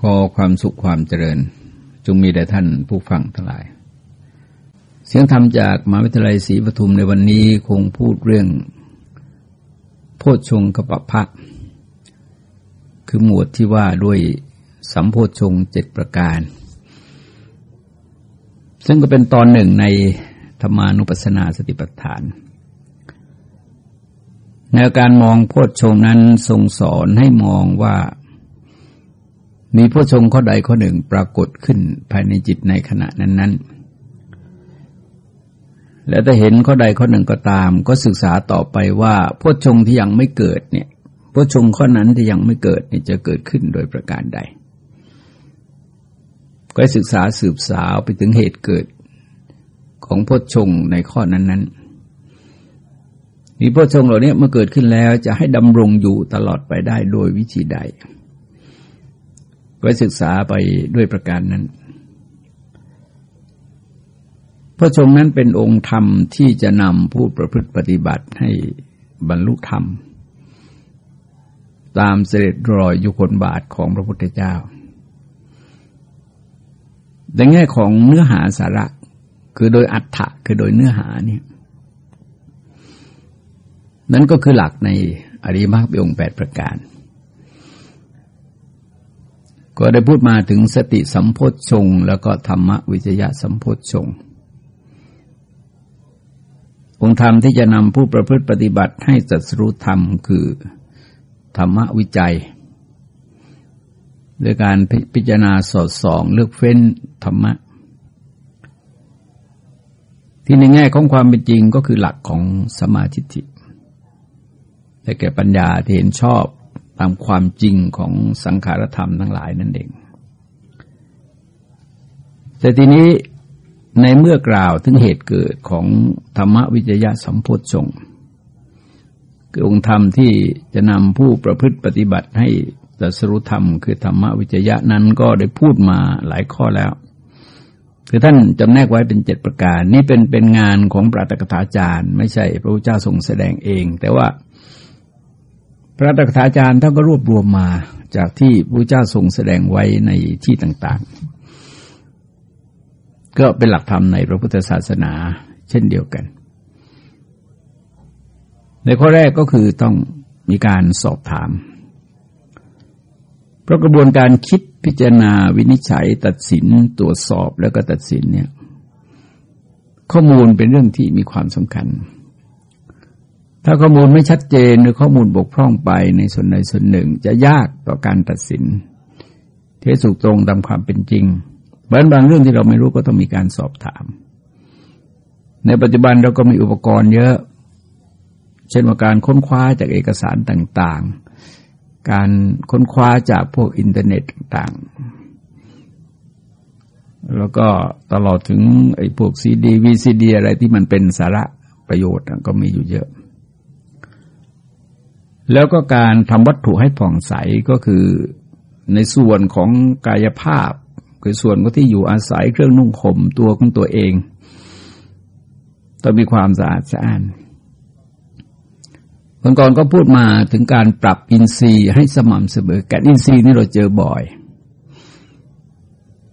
ขอความสุขความเจริญจงมีแด่ท่านผู้ฟังทั้งหลาย เสียงธรรมจากมหาวิทยาลัยศรีปทุมในวันนี้คงพูดเรื่อง โพชฌงกปพระคือหมวดที่ว่าด้วยสัมโพชฌงเจ็ดประการ ซึ่งก็เป็นตอนหนึ่งในธรรมานุปัสสนาสติปัฏฐานแนการมองโพชฌงนั้นทรงสอนให้มองว่า มีผู้ทรงข้อใดข้อหนึ่งปรากฏขึ้นภายในจิตในขณะนั้น ๆ แล้วถ้าเห็นข้อใดข้อหนึ่งก็ตาม ก็ศึกษาต่อไปว่าพุทชงที่ยังไม่เกิดเนี่ยพุทชงข้อนั้นที่ยังไม่เกิดเนี่ยจะเกิดขึ้นโดยประการใด ก็ศึกษาสืบสาวไปถึงเหตุเกิดของพุทชงในข้อนั้นๆมีพุทชงเหล่านี้เมื่อเกิดขึ้นแล้วจะให้ดำรงอยู่ตลอดไปได้โดยวิธีใด ก็ศึกษาไปด้วยประการนั้น พระชงนั้นเป็นองค์ธรรมที่จะนำผู้ประพฤติปฏิบัติให้บรรลุธรรม ตามเสด็จรอยยุคนบาทของพระพุทธเจ้า ในแง่ของเนื้อหาสาระ คือโดยอัฏฐะคือโดยเนื้อหาเนี่ยนั่นก็คือหลักในอริมักเป็นองค์แปดประการ ก็ได้พูดมาถึงสติสัมโพธชงแล้วก็ธรรมวิจยะสัมโพธชงองค์ธรรมที่จะนำผู้ประพฤติปฏิบัติให้จัดสรุธรรมคือ ธรรมวิจัยโดยการพิจารณาสอดส่องเลือกเฟ้นธรรมะ ที่ในแง่ของความเป็นจริงก็คือหลักของสมาธิิแต่แก่ปัญญาที่เห็นชอบ ตามความจริงของสังขารธรรมทั้งหลายนั่นเอง แต่ทีนี้ในเมื่อกล่าวถึงเหตุเกิดของธรรมวิจยะสัมโพธชงคือองค์ธรรมที่จะนำผู้ประพฤติปฏิบัติให้ตัสรุธรรม คือธรรมวิจยะนั้นก็ได้พูดมาหลายข้อแล้ว คือท่านจำแนกไว้เป็นเจ็ดประการ นี่เป็นเป็นงานของปราตกถาจารย์ ไม่ใช่พระพุทธเจ้าทรงแสดงเอง แต่ว่า พระตถาจารย์ท่านก็รวบรวมมาจากที่พระเจ้าทรงแสดงไว้ในที่ต่างๆ ก็เป็นหลักธรรมในพระพุทธศาสนาเช่นเดียวกัน ในข้อแรกก็คือต้องมีการสอบถาม เพราะกระบวนการคิดพิจารณาวินิจฉัย ตัดสินตรวจสอบแล้วก็ตัดสินเนี่ยข้อมูลเป็นเรื่องที่มีความสำคัญ ถ้าข้อมูลไม่ชัดเจนหรือข้อมูลบกพร่องไปในส่วนใดส่วนหนึ่งจะยากต่อการตัดสินเทสุกตรงตามความเป็นจริงบางบางเรื่องที่เราไม่รู้ก็ต้องมีการสอบถาม ในปัจจุบันเราก็มีอุปกรณ์เยอะ เช่นว่าการค้นคว้าจากเอกสารต่างๆ การค้นคว้าจากพวกอินเทอร์เน็ตต่างๆ แล้วก็ตลอดถึงไอ้พวกซีดีวีซีดีอะไรที่มันเป็นสาระประโยชน์ก็มีอยู่เยอะ แล้วก็การทำวัตถุให้ผ่องใสก็คือในส่วนของกายภาพ คือส่วนที่อยู่อาศัยเครื่องนุ่งห่มตัวของตัวเองต้องมีความสะอาดสะอ้านคนก่อนก็พูดมาถึงการปรับอินทรีย์ให้สม่ำเสมอการอินทรีย์นี่เราเจอบ่อย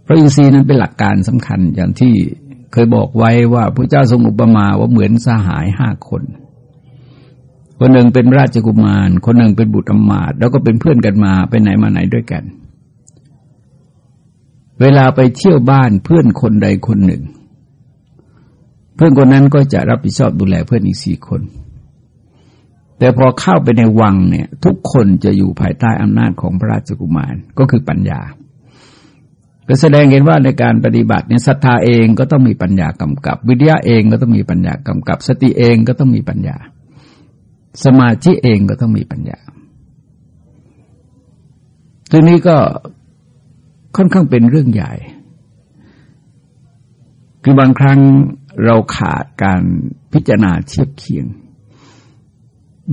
เพราะอินทรีย์นั้นเป็นหลักการสำคัญอย่างที่เคยบอกไว้ว่าพระเจ้าทรงอุปมาว่าเหมือนสหายห้าคน คนหนึ่งเป็นราชกุมาร คนหนึ่งเป็นบุตรอมาตแล้วก็เป็นเพื่อนกันมาไปไหนมาไหนด้วยกัน เวลาไปเที่ยวบ้านเพื่อนคนใดคนหนึ่ง เพื่อนคนนั้นก็จะรับผิดชอบดูแลเพื่อนอีกสี่คน แต่พอเข้าไปในวังเนี่ย ทุกคนจะอยู่ภายใต้อำนาจของพระราชกุมารก็คือปัญญา ก็แสดงเห็นว่าในการปฏิบัติเนี่ยศรัทธาเองก็ต้องมีปัญญากำกับ วิทยาเองก็ต้องมีปัญญากำกับ สติเองก็ต้องมีปัญญา สมาธิเองก็ต้องมีปัญญาทีนี้ก็ค่อนข้างเป็นเรื่องใหญ่ คือบางครั้งเราขาดการพิจารณาเทียบเคียง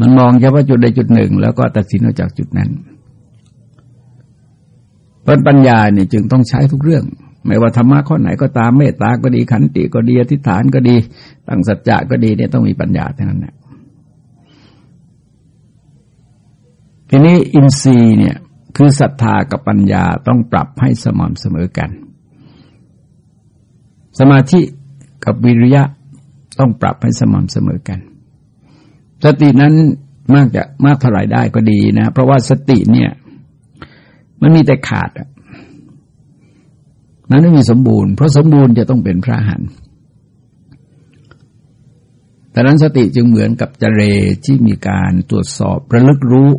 มันมองเฉพาะจุดใดจุดหนึ่ง แล้วก็ตัดสินออกจากจุดนั้นปัญญาเนี่ยจึงต้องใช้ทุกเรื่อง ไม่ว่าธรรมะข้อไหนก็ตามเมตตาก็ดีขันติก็ดีอธิษฐานก็ดีตั้งสัจจะก็ดีเนี่ยต้องมีปัญญาทั้งนั้นแหละ ทีนี้อินทรีย์เนี่ยคือศรัทธากับปัญญาต้องปรับให้สม่ำเสมอกัน สมาธิกับวิริยะต้องปรับให้สม่ำเสมอกัน สตินั้นมากจะมากเท่าไหร่ได้ก็ดีนะ เพราะว่าสติเนี่ยมันมีแต่ขาดมันไม่มีสมบูรณ์เพราะสมบูรณ์จะต้องเป็นพระหันแต่นั้นสติจึงเหมือนกับจเรที่มีการตรวจสอบระลึกรู้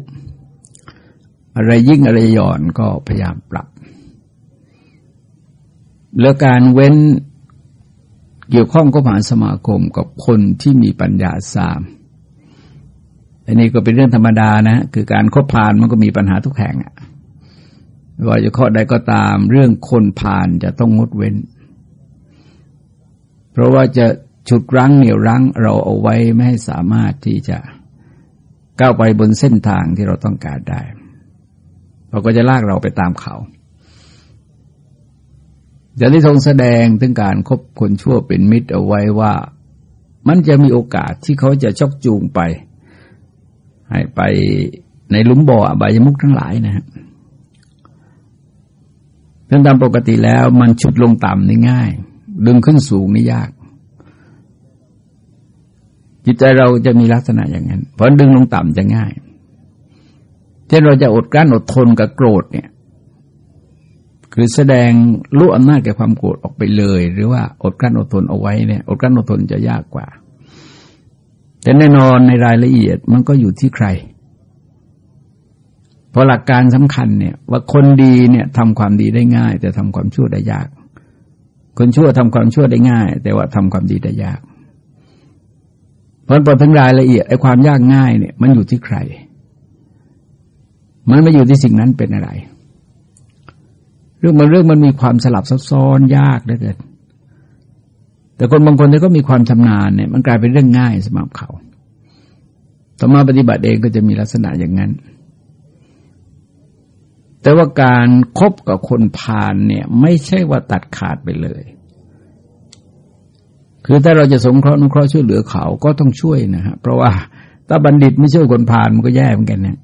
อะไรยิ่งอะไรหย่อนก็พยายามปรับ แล้วการเว้นเกี่ยวข้องก็ผ่านสมาคมกับคนที่มีปัญญาสามอันนี้ก็เป็นเรื่องธรรมดานะ คือการคบพานมันก็มีปัญหาทุกแห่งอะว่าจะข้อใดก็ตามเรื่องคนผ่านจะต้องงดเว้น เพราะว่าจะฉุดรั้งเหนี่ยวรั้งเราเอาไว้ไม่ให้สามารถที่จะก้าวไปบนเส้นทางที่เราต้องการได้ เราก็จะลากเราไปตามเขาจะได้ทรงแสดงถึงการคบคนชั่วเป็นมิตรเอาไว้ว่า มันจะมีโอกาสที่เขาจะชกจูงไป ให้ไปในลุมบ่ออบายมุกทั้งหลายนะฮะซึ่งตามปกติแล้วมันชุดลงต่ำนี่ง่าย ดึงขึ้นสูงนี่ยาก จิตใจเราจะมีลักษณะอย่างนั้น เพราะดึงลงต่ำจะง่าย ช่นเราจะอดกลั้นอดทนกับโกรธเนี่ย คือแสดงรู้อำนาจแก่ความโกรธออกไปเลย หรือว่าอดกลั้นอดทนเอาไว้เนี่ยอดกลั้นอดทนจะยากกว่า แต่แน่นอนในรายละเอียดมันก็อยู่ที่ใคร เพราะหลักการสำคัญเนี่ย ว่าคนดีเนี่ยทำความดีได้ง่าย แต่ทำความชั่วได้ยาก คนชั่วทำความชั่วได้ง่าย แต่ว่าทำความดีได้ยาก เพราะพอถึงรายละเอียดไอ้ความยากง่ายเนี่ย มันอยู่ที่ใคร มันไม่อยู่ที่สิ่งนั้นเป็นอะไร เรื่องมันเรื่องมันมีความสลับซับซ้อนยากเหลือเกินแต่คนบางคนที่ก็มีความชำนาญเนี่ยมันกลายเป็นเรื่องง่ายสำหรับเขาต่อมาปฏิบัติเองก็จะมีลักษณะอย่างนั้น แต่ว่าการครบกับคนพาลเนี่ย ไม่ใช่ว่าตัดขาดไปเลย คือถ้าเราจะสงเคราะห์นุเคราะห์ช่วยเหลือเขาก็ต้องช่วยนะฮะ เพราะว่าถ้าบัณฑิตไม่ช่วยคนพาลมันก็แย่เหมือนกันนะ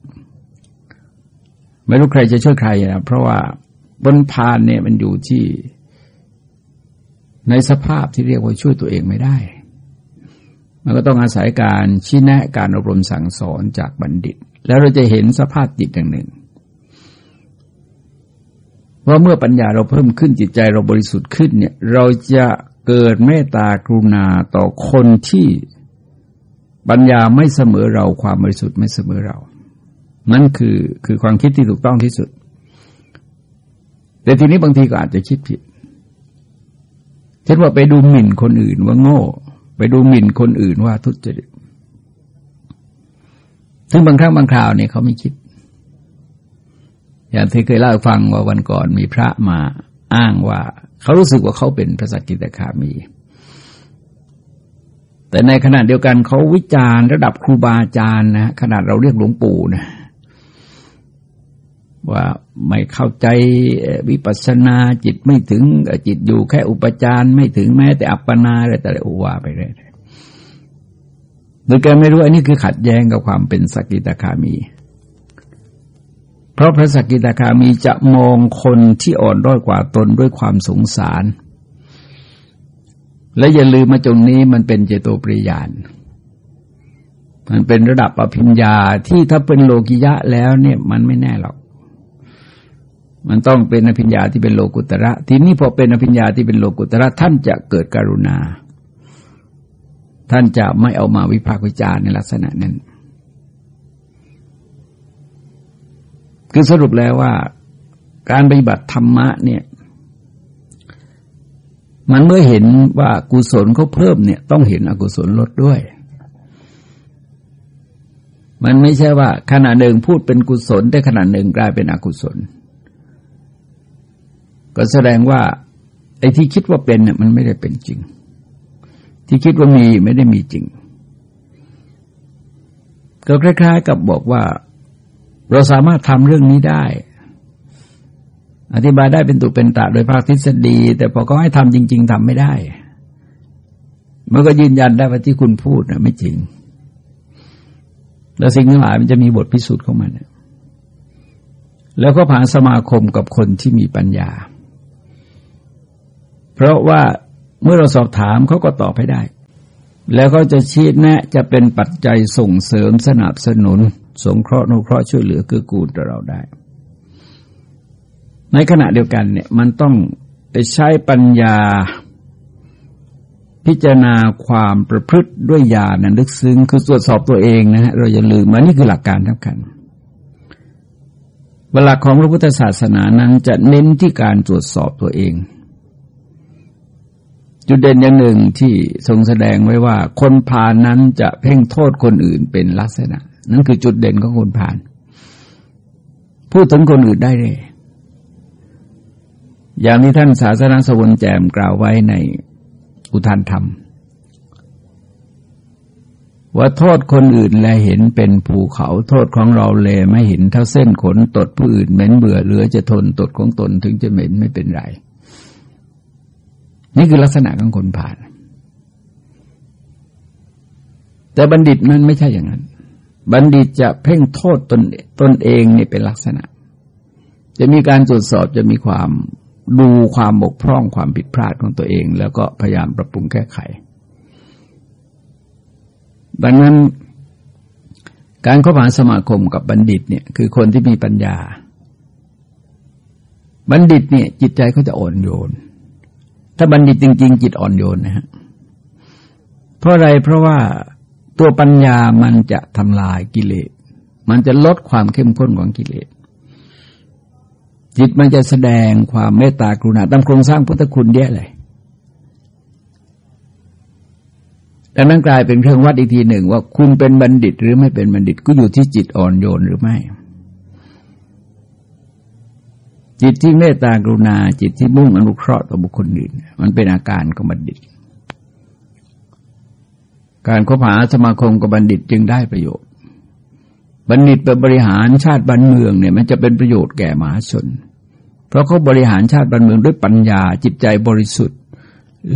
ไม่รู้ใครจะช่วยใครนะเพราะว่าบนพานเนี่ยมันอยู่ที่ ในสภาพที่เรียกว่าช่วยตัวเองไม่ได้ มันก็ต้องอาศัยการชี้แนะการอบรมสั่งสอนจากบัณฑิต แล้วเราจะเห็นสภาพจิตอย่างหนึ่งว่าเมื่อปัญญาเราเพิ่มขึ้นจิตใจเราบริสุทธิ์ขึ้นเนี่ย เราจะเกิดเมตตากรุณาต่อคนที่ปัญญาไม่เสมอเราความบริสุทธิ์ไม่เสมอเรา นั่นคือคือความคิดที่ถูกต้องที่สุด แต่ทีนี้บางทีก็อาจจะคิดผิด เช่นว่าไปดูหมิ่นคนอื่นว่าโง่ ไปดูหมิ่นคนอื่นว่าทุจริต ซึ่งบางครั้งบางคราวเนี่ยเขาไม่คิด อย่างที่เคยเล่าฟังว่าวันก่อนมีพระมาอ้างว่า เขารู้สึกว่าเขาเป็นพระสักกิตคามีแต่ในขณะเดียวกันเขาวิจารณ์ระดับครูบาอาจารย์นะขนาดเราเรียกหลวงปู่นะ ว่าไม่เข้าใจวิปัสนาจิตไม่ถึงจิตอยู่แค่อุปจารไม่ถึงแม้แต่อัปปนาอะไรแต่ละอุวาไปเลยโดยแกไม่รู้อันนี้คือขัดแย้งกับความเป็นสกิตาคามี เพราะพระสกิตาคามีจะมองคนที่อ่อนด้อยกว่าตนด้วยความสงสาร และอย่าลืมมาจงนี้มันเป็นเจโตปริยานมันเป็นระดับอภิญญาที่ถ้าเป็นโลกิยะแล้วเนี่ยมันไม่แน่หรอก มันต้องเป็นอภิญญาที่เป็นโลกุตระ ทีนี้พอเป็นอภิญญาที่เป็นโลกุตระ ท่านจะเกิดกรุณา ท่านจะไม่เอามาวิพากษ์วิจารณ์ในลักษณะนั้น คือสรุปแล้วว่า การปฏิบัติธรรมะเนี่ย มันเมื่อเห็นว่ากุศลเขาเพิ่มเนี่ย ต้องเห็นอกุศลลดด้วยมันไม่ใช่ว่าขณะหนึ่งพูดเป็นกุศล แต่ขณะหนึ่งกลายเป็นอกุศล ก็แสดงว่า ไอ้ที่คิดว่าเป็นเนี่ยมันไม่ได้เป็นจริง ที่คิดว่ามีไม่ได้มีจริง ก็คล้ายๆ กับบอกว่า เราสามารถทำเรื่องนี้ได้ อธิบายได้เป็นตุเป็นตะโดยภาคทฤษฎี แต่พอเขาให้ทำจริง ๆทำไม่ได้มันก็ยืนยันได้ว่าที่คุณพูดนะไม่จริง แล้วสิ่งทั้งหลายมันจะมีบทพิสูจน์ของมัน แล้วก็ผ่านสมาคมกับคนที่มีปัญญา เพราะว่าเมื่อเราสอบถามเขาก็ตอบให้ได้ แล้วก็จะชี้แนะจะเป็นปัจจัยส่งเสริมสนับสนุน สงเคราะห์นุเคราะห์ช่วยเหลือเกื้อกูลเราได้ ในขณะเดียวกันเนี่ยมันต้องใช้ปัญญาพิจารณาความประพฤติด้วยญาณนั้นลึกซึ้งคือตรวจสอบตัวเองนะฮะเราอย่าลืมมันนี่คือหลักการสำคัญหลักของพระพุทธศาสนานั้นจะเน้นที่การตรวจสอบตัวเอง จุดเด่นอย่างหนึ่งที่ทรงแสดงไว้ว่า คนพาลนั้นจะเพ่งโทษคนอื่นเป็นลักษณะ นั่นคือจุดเด่นของคนพาลพูดถึงคนอื่นได้เลยอย่างที่ท่านศาสนาสวรแจมกล่าวไว้ในอุทานธรรม ว่าโทษคนอื่นแลเห็นเป็นภูเขาโทษของเราเลไม่เห็นเท่าเส้นขนตดผู้อื่นเหม็นเบื่อเหลือจะทนตดของตนถึงจะเหม็นไม่เป็นไร นี่คือลักษณะของคนผ่าน แต่บัณฑิตมันไม่ใช่อย่างนั้น บัณฑิตจะเพ่งโทษตนตนเองนี่เป็นลักษณะ จะมีการตรวจสอบจะมีความดูความบกพร่องความผิดพลาดของตัวเอง แล้วก็พยายามปรับปรุงแก้ไข ดังนั้นการเข้าหาสมาคมกับบัณฑิตเนี่ยคือคนที่มีปัญญา บัณฑิตเนี่ยจิตใจเขาจะอ่อนโยน ถ้าบัณฑิตจริง ๆ จิตอ่อนโยนนะฮะเพราะอะไรเพราะว่าตัวปัญญามันจะทำลายกิเลส มันจะลดความเข้มข้นของกิเลส จิตมันจะแสดงความเมตตากรุณาตามโครงสร้างพุทธคุณเยอะเลยดังนั้นกลายเป็นเครื่องวัดอีกทีหนึ่งว่าคุณเป็นบัณฑิตหรือไม่เป็นบัณฑิตก็อยู่ที่จิตอ่อนโยนหรือไม่ จิตที่เมตตากรุณา จิตที่มุ่งอนุเคราะห์ต่อบุคคลอื่น มันเป็นอาการของบัณฑิต การคบหาสมาคมกับบัณฑิตจึงได้ประโยชน์ บัณฑิตไปบริหารชาติบ้านเมืองเนี่ย มันจะเป็นประโยชน์แก่มหาชน เพราะเขาบริหารชาติบ้านเมืองด้วยปัญญาจิตใจบริสุทธิ์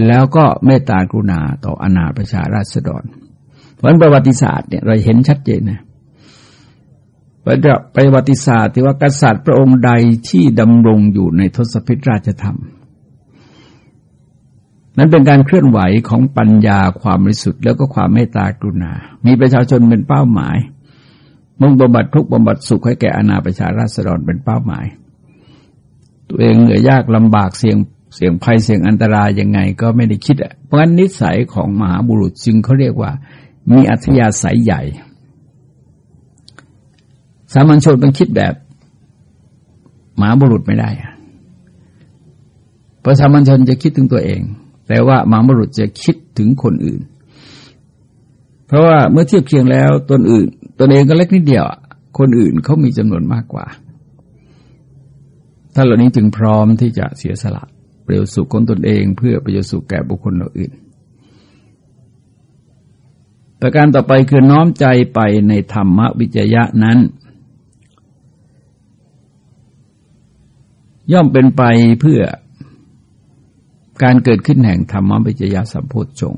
แล้วก็เมตตากรุณาต่ออนาประชาราษฎรเพราะประวัติศาสตร์เนี่ยเราเห็นชัดเจนนะ ประวัติศาสตร์ที่ว่ากษัตริย์พระองค์ใดที่ดำรงอยู่ในทศพิธราชธรรม นั้นเป็นการเคลื่อนไหวของปัญญาความบริสุทธิ์แล้วก็ความเมตตากรุณา มีประชาชนเป็นเป้าหมาย มุ่งบำบัดทุกบำบัดสุขให้แก่อนาประชาราษฎรเป็นเป้าหมาย ตัวเองเหนื่อยยากลำบากเสี่ยงเสี่ยงภัยเสี่ยงอันตรายยังไงก็ไม่ได้คิดอะเพราะฉะนั้นนิสัยของมหาบุรุษจึงเขาเรียกว่า มีอัธยาศัยใหญ่ สามัญชนมันคิดแบบหมาบุรุษไม่ได้เพราะสามัญชนจะคิดถึงตัวเอง แต่ว่าหมาบุรุษจะคิดถึงคนอื่น เพราะว่าเมื่อเทียบเคียงแล้วตนอื่นตนเองก็เล็กนิดเดียว คนอื่นเขามีจำนวนมากกว่าท่านเหล่านี้จึงพร้อมที่จะเสียสละประโยชน์สุขของตนเองเพื่อประโยชน์สุขแก่บุคคลอื่นประการต่อไปคือน้อมใจไปในธรรมวิจยะนั้น ย่อมเป็นไปเพื่อการเกิดขึ้นแห่งธรรมวิจยะสัมโพธชง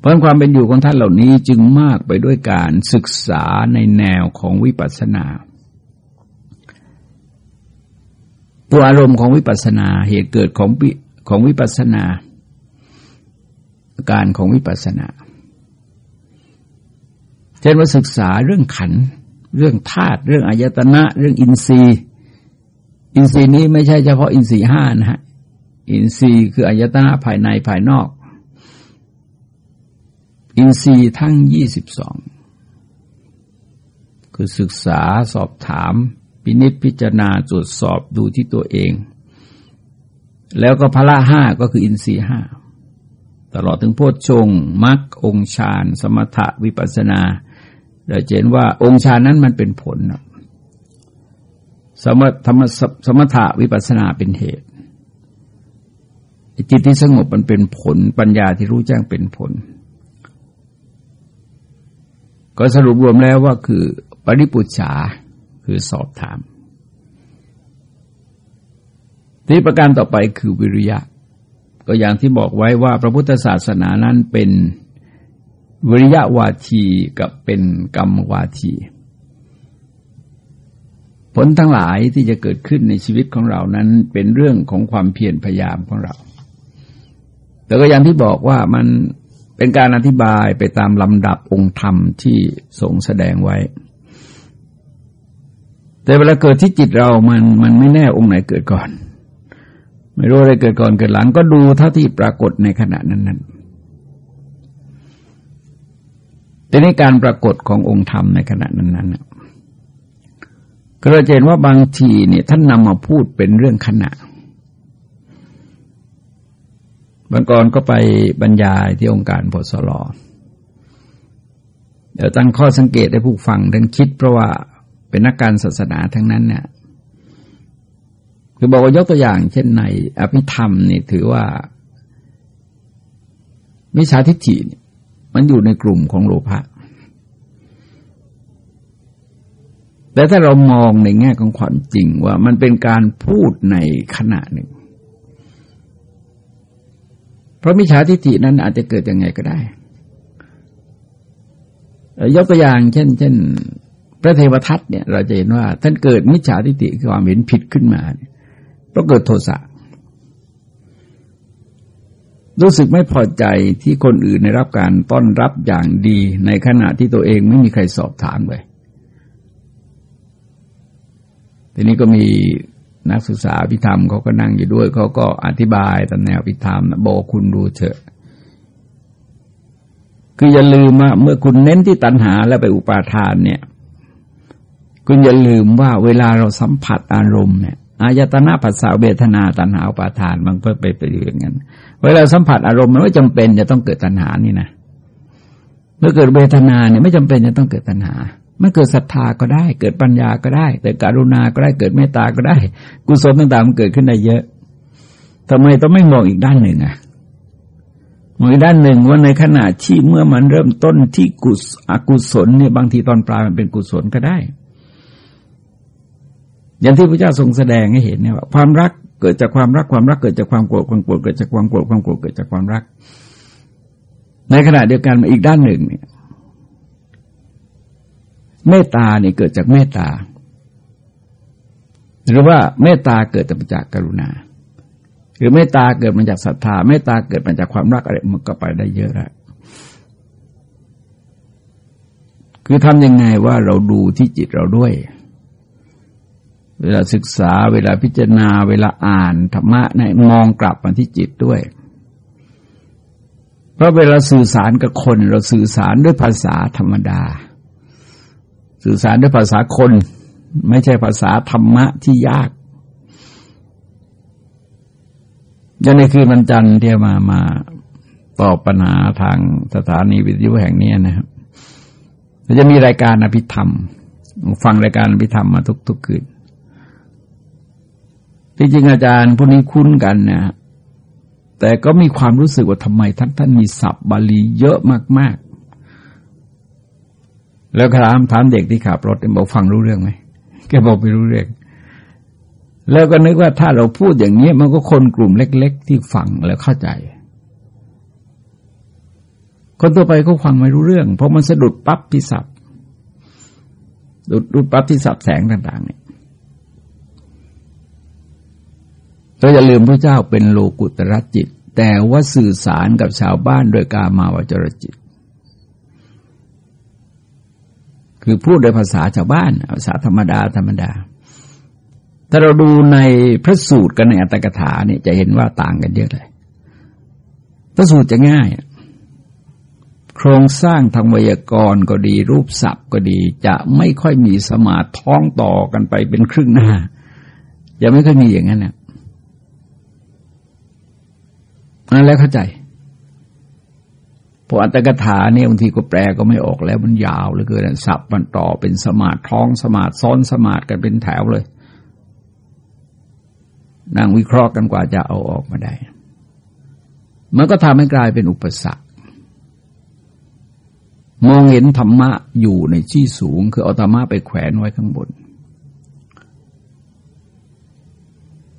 พราะความเป็นอยู่ของท่านเหล่านี้จึงมากไปด้วยการศึกษาในแนวของวิปัสสนา ตัวอารมณ์ของวิปัสสนาเหตุเกิดของของวิปัสสนา การของวิปัสสนาเช่นว่าศึกษาเรื่องขัน เรื่องธาตุเรื่องอายตนะ เรื่องอินทรีย์ อินทรีย์นี้ไม่ใช่เฉพาะอินทรีย์ห้านะฮะ อินทรีย์คืออายตนะภายในภายนอก อินทรีย์ทั้งยี่สิบสองคือศึกษาสอบถาม พินิจพิจารณาตรวจสอบดูที่ตัวเอง แล้วก็พละห้าก็คืออินทรีย์ห้าตลอดถึงโพชฌงมรรคองฌาน สมถะวิปัสนาเราเห็นว่าองค์ฌานนั้นมันเป็นผล สมธรรมสมถะวิปัสนาเป็นเหตุ จิตที่สงบมันเป็นผล ปัญญาที่รู้แจ้งเป็นผล ก็สรุปรวมแล้วว่าคือปริปุจฉาคือสอบถามที่ประการต่อไปคือวิริยะ ก็อย่างที่บอกไว้ว่าพระพุทธศาสนานั้นเป็นวิริยะวาทีกับเป็นกรรมวาที ผลทั้งหลายที่จะเกิดขึ้นในชีวิตของเรานั้นเป็นเรื่องของความเพียรพยายามของเรา แต่ก็อย่างที่บอกว่ามันเป็นการอธิบายไปตามลำดับองค์ธรรมที่ทรงแสดงไว้ แต่เวลาเกิดที่จิตเรามันมันไม่แน่องค์ไหนเกิดก่อน ไม่รู้อะไรเกิดก่อนเกิดหลังก็ดูเท่าที่ปรากฏในขณะนั้นนั้นทีนี้การปรากฏขององค์ธรรมในขณะนั้นนั้น ก็เราเห็นว่าบางทีเนี่ยท่านนำมาพูดเป็นเรื่องขณะบางกรก็ไปบรรยายที่องค์การพสลเดี๋ยวตั้งข้อสังเกตให้ผู้ฟังดันคิดเพราะว่าเป็นนักการศาสนาทั้งนั้นเนี่ยคือบอกว่ายกตัวอย่าง เช่นในอภิธรรมนี่ถือว่ามิจฉาทิฏฐิมันอยู่ในกลุ่มของโลภะ แต่ถ้าเรามองในแง่ของความจริงว่ามันเป็นการพูดในขณะหนึ่ง เพราะมิจฉาทิฏฐินั้นอาจจะเกิดยังไงก็ได้ ยกตัวอย่างเช่น เช่น พระเทวทัตเนี่ย เราจะเห็นว่า ท่านเกิดมิจฉาทิฏฐิคือความเห็นผิดขึ้นมาเพราะเกิดโทสะรู้สึกไม่พอใจที่คนอื่นได้รับการต้อนรับอย่างดีในขณะที่ตัวเองไม่มีใครสอบถามเลย ทีนี้ก็มีนักศึกษาพิธรรมเขาก็นั่งอยู่ด้วยเขาก็อธิบายตามแนวพิธรรมบอกคุณดูเถอะ คืออย่าลืมว่าเมื่อคุณเน้นที่ตัณหาแล้วไปอุปาทานเนี่ย คุณอย่าลืมว่าเวลาเราสัมผัสอารมณ์เนี่ยอายตนะผัสสะเวทนาตัณหาอุปาทานมันก็ไปไปอยู่อย่างนั้น เวลาสัมผัสอารมณ์มันไม่จำเป็นจะต้องเกิดตัณหานี่นะเมื่อเกิดเวทนาเนี่ยไม่จำเป็นจะต้องเกิดตัณหา มันเกิดศรัทธาก็ได้ เกิดปัญญาก็ได้ เกิดกรุณาก็ได้เกิดเมตตาก็ได้ กุศลต่างๆมันเกิดขึ้นได้เยอะทำไมต้องไม่มองอีกด้านหนึ่งอะมองอีกด้านหนึ่งว่าในขณะที่เมื่อมันเริ่มต้นที่กุศอกุศลเนี่ยบางทีตอนปลายมันเป็นกุศลก็ได้ อย่างที่พระเจ้าทรงแสดงให้เห็นเนี่ยว่าความรักเกิดจากความรักความรักเกิดจากความโกรธความโกรธเกิดจากความโกรธความโกรธเกิดจากความรัก ในขณะเดียวกันอีกด้านหนึ่งเนี่ย เมตตาเนี่ยเกิดจากเมตตา หรือว่าเมตตาเกิดมาจากกรุณา หรือเมตตาเกิดมาจากศรัทธา เมตตาเกิดมาจากความรักอะไรมันก็ไปได้เยอะแล้วคือทำยังไงว่าเราดูที่จิตเราด้วย เวลาศึกษา เวลาพิจารณา เวลาอ่านธรรมะเนี่ยมองกลับมาที่จิตด้วย เพราะเวลาสื่อสารกับคนเราสื่อสารด้วยภาษาธรรมดา สื่อสารด้วยภาษาคน ไม่ใช่ภาษาธรรมะที่ยากยังในคืนวันจันทร์ที่มามาตอบปัญหาทางสถานีวิทยุแห่งนี้นะครับจะมีรายการอภิธรรม ฟังรายการอภิธรรมมาทุกๆคืนจริงๆอาจารย์พวกนี้คุ้นกันนะแต่ก็มีความรู้สึกว่าทำไมท่านท่านมีศัพท์บาลีเยอะมาก แล้วถามถามเด็กที่ขับรถบอกฟังรู้เรื่องไหมแกบอกไม่รู้เรื่องแล้วก็นึกว่าถ้าเราพูดอย่างนี้มันก็คนกลุ่มเล็ก ๆ ที่ฟังแล้วเข้าใจ คนตัวไปก็ฟังไม่รู้เรื่อง เพราะมันสะดุดปั๊บที่สับดุดดุดปั๊บที่สับแสงต่าง ๆ เนี่ยเราอย่าลืมพระเจ้าเป็นโลกุตระจิต แต่ว่าสื่อสารกับชาวบ้านโดยการมาวจรจิต คือพูดโดยภาษาชาวบ้านภาษาธรรมดาธรรมดา ถ้าเราดูในพระสูตรกันในอัตถกถาเนี่ยจะเห็นว่าต่างกันเยอะเลย พระสูตรจะง่าย โครงสร้างทางวยากรก็ดี รูปศัพท์ก็ดี จะไม่ค่อยมีสมาธิท้องต่อกันไปเป็นครึ่งหน้า จะไม่ค่อยมีอย่างนั้นนะแล้วเข้าใจ พออัตถกถาเนี่ยบางทีก็แปลก็ไม่ออกแล้วมันยาวเหลือเกินสับมันต่อเป็นสมาธิท้องสมาธิซ้อนสมาธิกันเป็นแถวเลยนั่งวิเคราะห์กันกว่าจะเอาออกมาได้ มันก็ทำให้กลายเป็นอุปสรรค มองเห็นธรรมะอยู่ในที่สูง คือเอาธรรมะไปแขวนไว้ข้างบน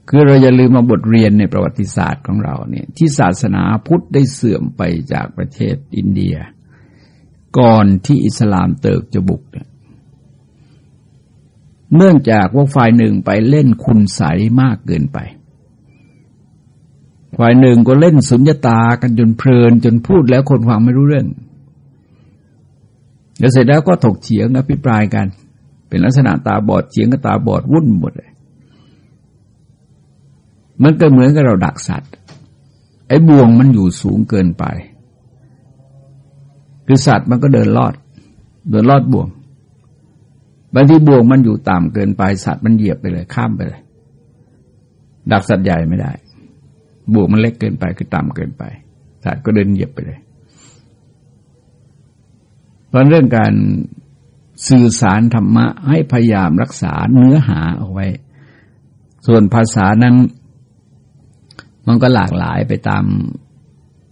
คือเราอย่าลืมมาบทเรียนในประวัติศาสตร์ของเราเนี่ยที่ศาสนาพุทธได้เสื่อมไปจากประเทศอินเดีย ก่อนที่อิสลามเติกจะบุกเนี่ยเนื่องจากว่าฝ่ายหนึ่งไปเล่นคุณใสมากเกินไป ฝ่ายหนึ่งก็เล่นสุญญตากันจนเพลิน จนพูดแล้วคนฟังไม่รู้เรื่องแล้วเสร็จแล้วก็ถกเถียงอภิปรายกัน เป็นลักษณะตาบอดเถียงกับตาบอดวุ่นหมดเลย มันก็เหมือนกับเราดักสัตว์ ไอ้บ่วงมันอยู่สูงเกินไป คือสัตว์มันก็เดินลอด เดินลอดบ่วงบางทีบ่วงมันอยู่ต่ำเกินไป สัตว์มันเหยียบไปเลยข้ามไปเลย ดักสัตว์ใหญ่ไม่ได้ บ่วงมันเล็กเกินไปคือต่ำเกินไป สัตว์ก็เดินเหยียบไปเลยเพราะเรื่องการสื่อสารธรรมะให้พยายามรักษาเนื้อหาเอาไว้ ส่วนภาษานั้น มันก็หลากหลายไปตาม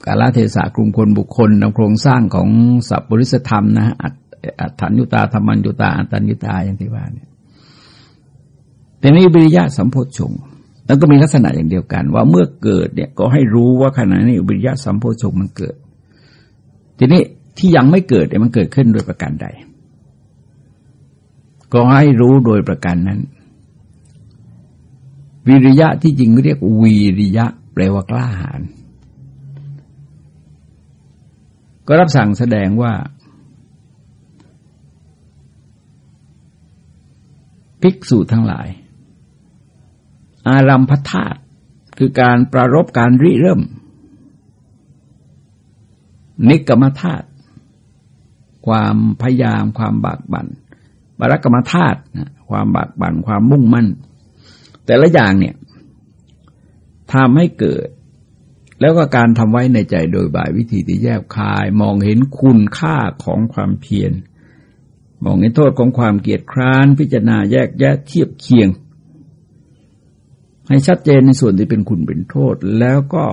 กาลเทศะกลุ่มคนบุคคลนโครงสร้างของสัพปริสธรรมนะอัตถัญญุตาธรรมัญญุตาอัตัญญุตาอย่างที่ว่าเนี่ยแต่นี้บริยะสัมโพชงแล้วก็มีลักษณะอย่างเดียวกัน ว่าเมื่อเกิดเนี่ยก็ให้รู้ว่าขณะนี้บริยะสัมโพชงมันเกิด ทีนี้ที่ยังไม่เกิดเนี่ยมันเกิดขึ้นโดยประการใด ก็ให้รู้โดยประการนั้น วิริยะที่จริงเรียกวีริยะ แปลว่ากล้าหาญก็รับสั่งแสดงว่า ภิกษุทั้งหลาย อารัมพธาตุคือการประรบการริเริ่ม นิกรรมธาตุความพยายามความบากบัน่นบารกรรมธาตุความบากบัน่นความมุ่งมั่น แต่ละอย่างเนี่ย ทำให้เกิด แล้วก็การทำไว้ในใจโดยบายวิธีที่แยบคาย มองเห็นคุณค่าของความเพียร มองเห็นโทษของความเกียจคร้าน พิจารณาแยกแยะเทียบเคียง ให้ชัดเจนในส่วนที่เป็นคุณเป็นโทษ แล้วก็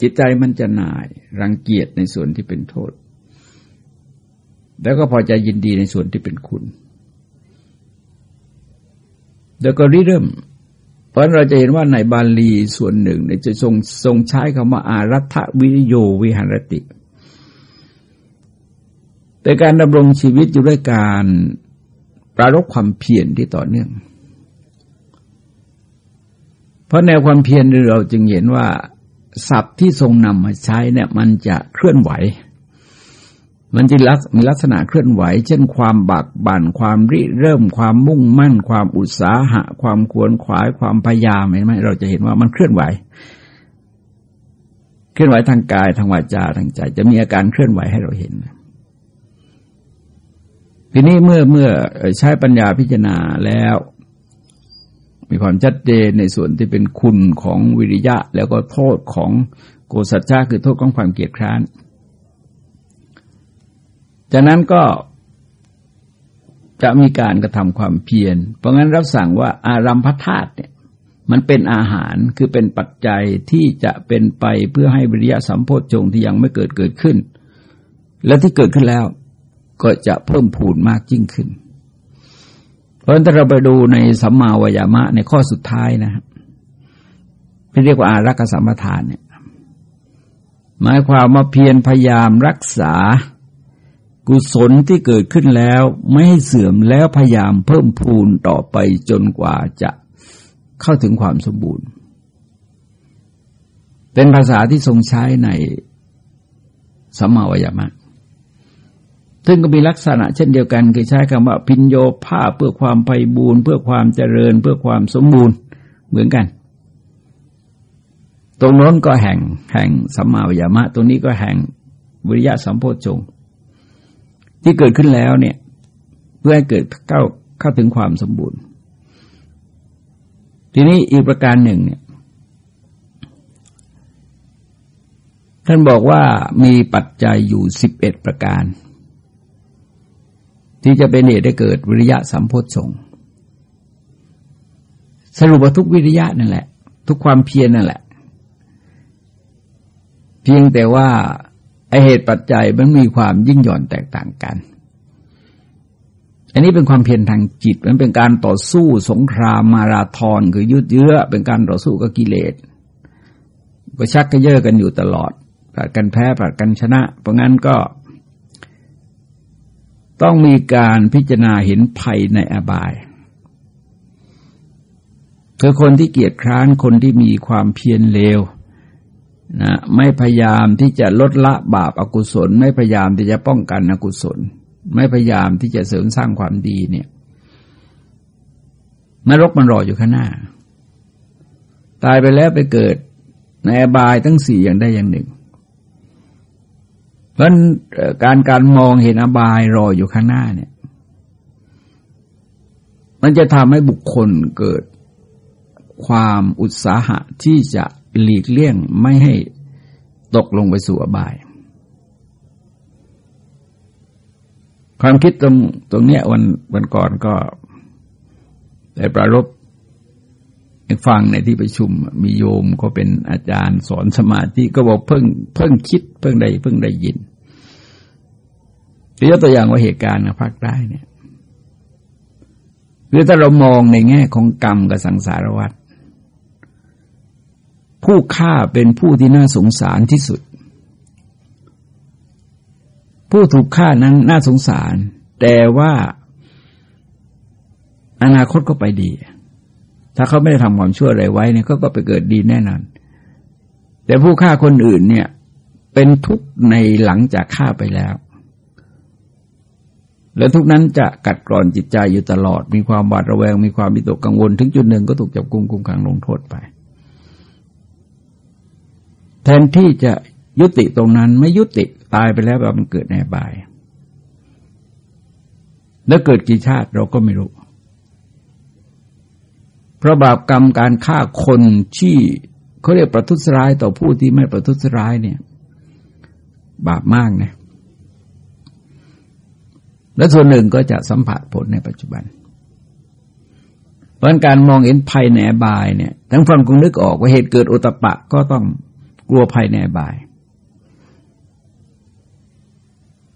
จิตใจมันจะหน่าย รังเกียจในส่วนที่เป็นโทษ แล้วก็พอใจยินดีในส่วนที่เป็นคุณ แล้วก็ริเริ่ม เพราะเราจะเห็นว่าในบาลีส่วนหนึ่งเนี่ยจะทรงทรงใช้คำว่าอารัฐวิโยวิหารติ แต่การดำรงชีวิตอยู่ด้วยการปรารบความเพียรที่ต่อเนื่อง เพราะแนวความเพียรเราจึงเห็นว่าศัพท์ที่ทรงนำมาใช้เนี่ยมันจะเคลื่อนไหว มันจะมีลักษณะเคลื่อนไหว เช่นความบากบั่นความริเริ่ม ความมุ่งมั่น ความอุตสาหะ ความควรขวายความพยายามเห็นไหมเราจะเห็นว่ามันเคลื่อนไหว เคลื่อนไหวทางกายทางวาจาทางใจ จะมีอาการเคลื่อนไหวให้เราเห็นทีนี้เมื่อเมื่อใช้ปัญญาพิจารณาแล้ว มีความชัดเจนในส่วนที่เป็นคุณของวิริยะ แล้วก็โทษของโกสัจจะคือโทษของความเกียดคร้าน จากนั้นก็จะมีการกระทำความเพียร เพราะงั้นรับสั่งว่าอารัมพธาตุเนี่ยมันเป็นอาหารคือเป็นปัจจัยที่จะเป็นไปเพื่อให้วิริยะสัมโพชฌงที่ยังไม่เกิดเกิดขึ้น และที่เกิดขึ้นแล้วก็จะเพิ่มพูนมากยิ่งขึ้น เพราะฉะนั้นถ้าเราไปดูในสัมมาวายามะในข้อสุดท้ายนะครับที่เรียกว่าอารักษสัมปทานเนี่ยหมายความว่าเพียรพยายามรักษา กุศลที่เกิดขึ้นแล้วไม่ให้เสื่อมแล้วพยายามเพิ่มพูนต่อไปจนกว่าจะเข้าถึงความสมบูรณ์ เป็นภาษาที่ทรงใช้ในสัมมาวยามะซึ่งก็มีลักษณะเช่นเดียวกันคือใช้คำว่าพินโยภาเพื่อความไพบูรณ์เพื่อความเจริญ เพื่อความสมบูรณ์เหมือนกัน ตรงโน้นก็แห่งแห่งสัมมาวยามะตรงนี้ก็แห่งวิริยะสัมโพชฌงค์ ที่เกิดขึ้นแล้วเนี่ย เพื่อให้เกิดเข้าเข้าถึงความสมบูรณ์ ทีนี้อีกประการหนึ่งเนี่ย ท่านบอกว่ามีปัจจัยอยู่สิบเอ็ดประการ ที่จะเป็นเหตุให้เกิดวิริยะสัมโพธสงสรุปว่าทุกวิริยะนั่นแหละ ทุกความเพียรนั่นแหละ เพียงแต่ว่า ไอเหตุปัจจัยมันมีความยิ่งหย่อนแตกต่างกัน อันนี้เป็นความเพียรทางจิต มันเป็นการต่อสู้สงครามมาราธอนคือยืดเยื้อ เป็นการต่อสู้กับกิเลสก็ชักกระเยาะกันอยู่ตลอดผลัดกันแพ้ผลัดกันชนะ เพราะงั้นก็ ต้องมีการพิจารณาเห็นภัยในอบายคือคนที่เกียจคร้านคนที่มีความเพียรเลว นะไม่พยายามที่จะลดละบาปอากุศล ไม่พยายามที่จะป้องกันอกุศล ไม่พยายามที่จะเสริมสร้างความดีเนี่ยนรกมันรออยู่ข้างหน้า ตายไปแล้วไปเกิดในอบายทั้งสี่อย่างได้อย่างหนึ่ง เพราะการการมองเห็นอบายรออยู่ข้างหน้าเนี่ย มันจะทำให้บุคคลเกิดความอุตสาหะที่จะ หลีกเลี่ยงไม่ให้ตกลงไปสู่อบาย ความคิดตรงตรงเนี้ยวันวันก่อนก็ได้ประรบฟังในที่ประชุมมีโยมก็เป็นอาจารย์สอนสมาธิก็บอกเพิ่งเพิ่งคิดเพิ่งได้เพิ่งได้ยินยกตัวอย่างว่าเหตุการณ์ในภาคใต้เนี่ยคือถ้าเรามองในแง่ของกรรมกับสังสารวัฏ ผู้ฆ่าเป็นผู้ที่น่าสงสารที่สุด ผู้ถูกฆ่านั้นน่าสงสาร แต่ว่าอนาคตก็ไปดี ถ้าเขาไม่ได้ทำความชั่วอะไรไว้เนี่ยเขาก็ไปเกิดดีแน่นอน แต่ผู้ฆ่าคนอื่นเนี่ย เป็นทุกข์ในหลังจากฆ่าไปแล้ว และทุกนั้นจะกัดกร่อนจิตใจอยู่ตลอด มีความหวาดระแวง มีความมิตกกังวล ถึงจุดหนึ่งก็ถูกจับกุมคุมขังลงโทษไป แทนที่จะยุติตรงนั้นไม่ยุติตายไปแล้วแบบมันเกิดในบาย แล้วเกิดกี่ชาติเราก็ไม่รู้ เพราะบาปกรรมการฆ่าคนที่เขาเรียกประทุษร้ายต่อผู้ที่ไม่ประทุษร้ายเนี่ย บาปมากนะและส่วนหนึ่งก็จะสัมผัสผลในปัจจุบันเพราะการมองเห็นภัยในบายเนี่ยทั้งฟังคงนึกออกว่าเหตุเกิดอุตปะก็ต้อง ลัวภัยในบาย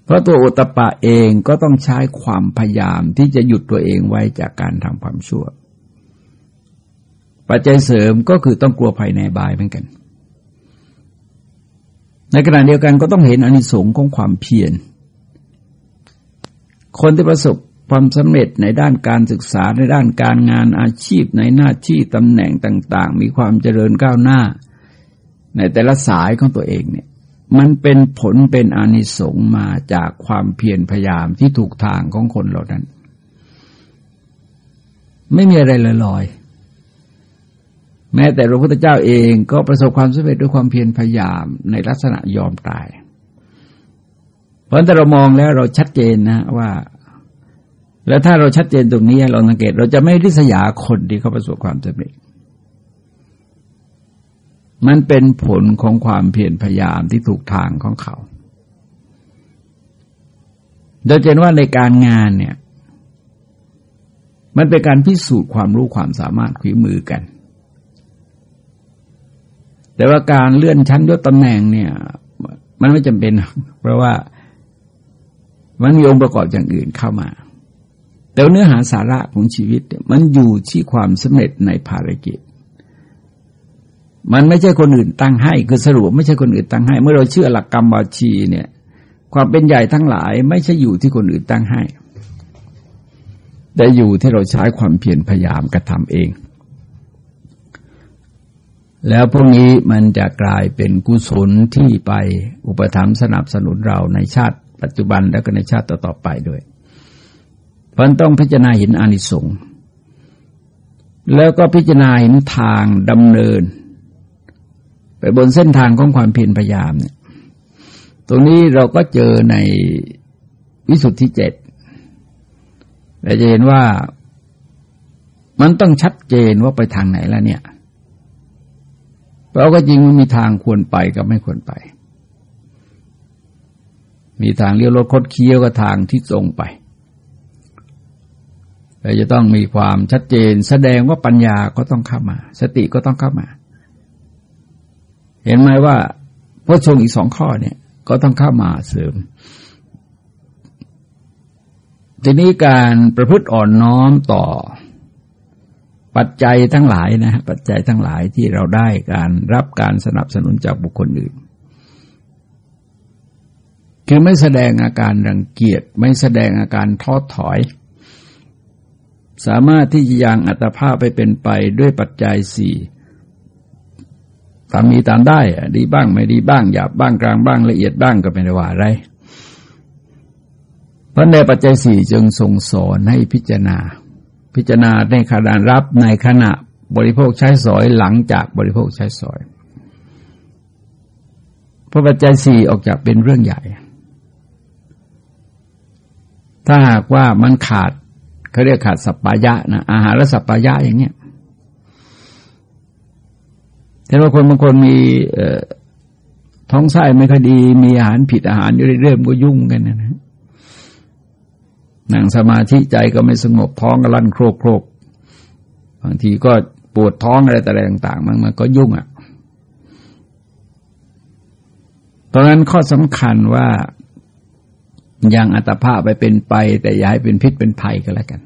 เพราะตัวอุตปะเองก็ต้องใช้ความพยายามที่จะหยุดตัวเองไว้จากการทำความชั่ว ปัจจัยเสริมก็คือต้องกลัวภัยในบายเหมือนกัน ในขณะเดียวกันก็ต้องเห็นอนิสงส์ของความเพียร คนที่ประสบความสำเร็จในด้านการศึกษาในด้านการงานอาชีพในหน้าที่ตำแหน่งต่าง ๆ มีความเจริญก้าวหน้า ในแต่ละสายของตัวเองเนี่ยมันเป็นผลเป็นอนิสงส์มาจากความเพียรพยายามที่ถูกทางของคนเหล่านั้น ไม่มีอะไรลอยๆแม้แต่พระพุทธเจ้าเองก็ประสบความสำเร็จด้วยความเพียรพยายามในลักษณะยอมตาย เพราะถ้าเรามองแล้วเราชัดเจนนะว่า แล้วถ้าเราชัดเจนตรงนี้เราสังเกต เราจะไม่ริษยาคนที่เขาประสบความสำเร็จ มันเป็นผลของความเพียรพยายามที่ถูกทางของเขาโดยเห็นว่าในการงานเนี่ย มันเป็นการพิสูจน์ความรู้ความสามารถขีมือกัน แต่ว่าการเลื่อนชั้นยศตำแหน่งเนี่ย มันไม่จำเป็น เพราะว่ามันมีองค์ประกอบอย่างอื่นเข้ามา แต่เนื้อหาสาระของชีวิต มันอยู่ที่ความสำเร็จในภารกิจ มันไม่ใช่คนอื่นตั้งให้ คือสรุปไม่ใช่คนอื่นตั้งให้ เมื่อเราเชื่อหลักกรรมบาชีเนี่ย ความเป็นใหญ่ทั้งหลายไม่ใช่อยู่ที่คนอื่นตั้งให้ แต่อยู่ที่เราใช้ความเพียรพยายามกระทำเอง แล้วพวกนี้มันจะกลายเป็นกุศลที่ไปอุปถัมภ์สนับสนุนเราในชาติปัจจุบันแล้วก็ในชาติต่อๆไปด้วยเพราะต้องพิจารณาเห็นอานิสงส์แล้วก็พิจารณาเห็นทางดำเนิน ไปบนเส้นทางของความเพียรพยายามเนี่ย ตรงนี้เราก็เจอในวิสุทธิเจ็ดเราจะเห็นว่ามันต้องชัดเจนว่าไปทางไหนแล้วเนี่ยเราก็จริงมันมีทางควรไปกับไม่ควรไป มีทางเลี้ยวรถคดเคี้ยวกับทางที่ตรงไปเราจะต้องมีความชัดเจน แสดงว่าปัญญาก็ต้องเข้ามา สติก็ต้องเข้ามา เห็นไหมว่าพระชงอีกสองข้อเนี่ย ก็ต้องเข้ามาเสริม ทีนี้การประพฤติอ่อนน้อมต่อปัจจัยทั้งหลายนะปัจจัยทั้งหลายที่เราได้การรับการสนับสนุนจากบุคคลอื่น คือไม่แสดงอาการรังเกียจไม่แสดงอาการท้อถอย สามารถที่จะยังอัตภาพไปเป็นไปด้วยปัจจัยสี่ามมีตามได้ดีบ้างไม่ดีบ้างหยาบบ้างกลางบ้างละเอียดบ้างก็ไม่ได้ว่าอะไรเพราะในปัจจัยสี่จึงทรงสอนให้พิจารณา พิจารณาในขณะรับในขณะบริโภคใช้สอยหลังจากบริโภคใช้สอยเพราะปัจจัยสี่ออกจากเป็นเรื่องใหญ่ ถ้าหากว่ามันขาดเขาเรียกขาดสัพพายะนะอาหารและสัพพายะอย่างเนี้ย แต่ว่าคนบางคนมีท้องไส้ไม่ค่อยดี มีอาหารผิดอาหารอยู่เรื่อยๆก็ยุ่งกันนะนะนั่งสมาธิใจก็ไม่สงบท้องก็ลั่นโครกโครกบางทีก็ปวดท้องอะไรแต่อะไรต่าง ๆ มันมันก็ยุ่งอะ่ะเพราะนั้นข้อสำคัญว่ายังอัตภาพไปเป็นไป แต่อย้ายเป็นพิษเป็นภัยก็แล้วกัน